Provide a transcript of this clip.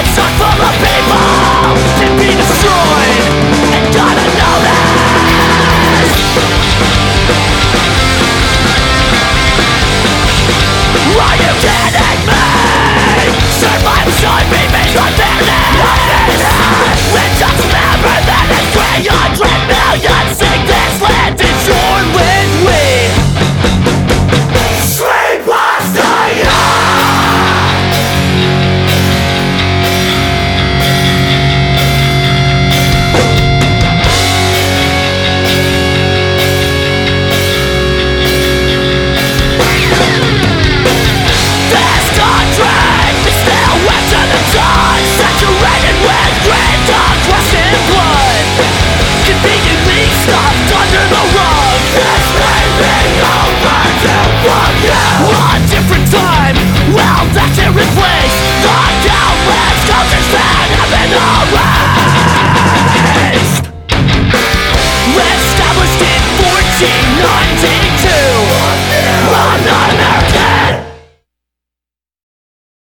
It's a 1992